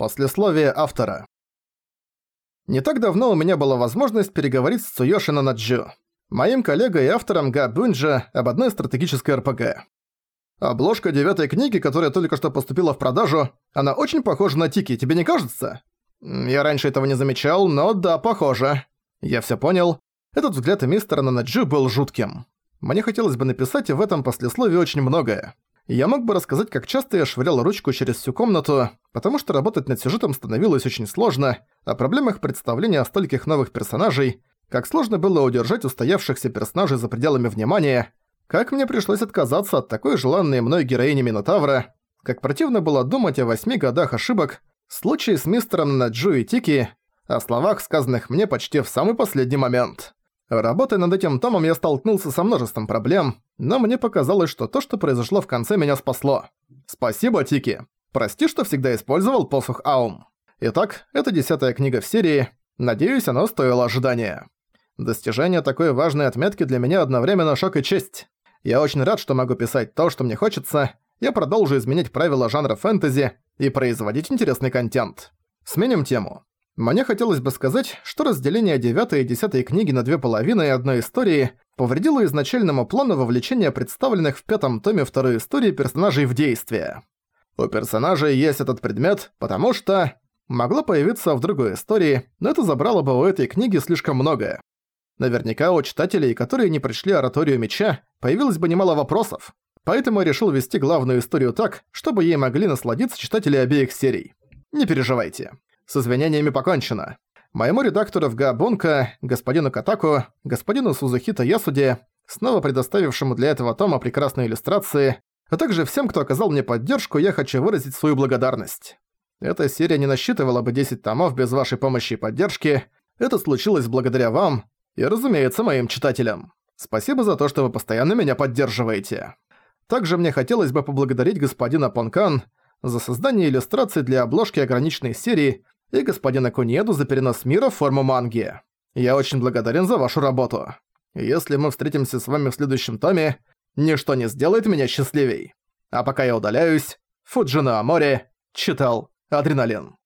Послесловие автора. Не так давно у меня была возможность переговорить с Цуёши Нанаджу, моим коллегой и автором Га Бунджа об одной стратегической РПГ. Обложка девятой книги, которая только что поступила в продажу, она очень похожа на Тики, тебе не кажется? Я раньше этого не замечал, но да, похоже. Я всё понял. Этот взгляд мистера Нанаджу был жутким. Мне хотелось бы написать в этом послесловии очень многое. Я мог бы рассказать, как часто я швырял ручку через всю комнату, потому что работать над сюжетом становилось очень сложно, о проблемах представления стольких новых персонажей, как сложно было удержать устоявшихся персонажей за пределами внимания, как мне пришлось отказаться от такой желанной мной героини Минотавра, как противно было думать о восьми годах ошибок, случае с мистером Наджу и Тики, о словах, сказанных мне почти в самый последний момент. Работая над этим томом, я столкнулся со множеством проблем, но мне показалось, что то, что произошло в конце, меня спасло. Спасибо, Тики. Прости, что всегда использовал посох Аум. Итак, это десятая книга в серии. Надеюсь, она стоила ожидания. Достижение такой важной отметки для меня одновременно шок и честь. Я очень рад, что могу писать то, что мне хочется. Я продолжу изменять правила жанра фэнтези и производить интересный контент. Сменим тему. Мне хотелось бы сказать, что разделение девятой и десятой книги на две половины и одной истории повредило изначальному плану вовлечения представленных в пятом томе второй истории персонажей в действие. У персонажей есть этот предмет, потому что... Могло появиться в другой истории, но это забрало бы у этой книги слишком многое. Наверняка у читателей, которые не пришли ораторию меча, появилось бы немало вопросов. Поэтому я решил вести главную историю так, чтобы ей могли насладиться читатели обеих серий. Не переживайте. С извинениями покончено. Моему редактору в Габунка, господину Катаку, господину Сузухита Ясуде, снова предоставившему для этого тома прекрасные иллюстрации, а также всем, кто оказал мне поддержку, я хочу выразить свою благодарность. Эта серия не насчитывала бы 10 томов без вашей помощи и поддержки. Это случилось благодаря вам и, разумеется, моим читателям. Спасибо за то, что вы постоянно меня поддерживаете. Также мне хотелось бы поблагодарить господина Понкан за создание иллюстраций для обложки ограниченной серии и господина Кунеду за перенос мира в форму манги. Я очень благодарен за вашу работу. Если мы встретимся с вами в следующем томе, ничто не сделает меня счастливей. А пока я удаляюсь, Фуджино Амори читал «Адреналин».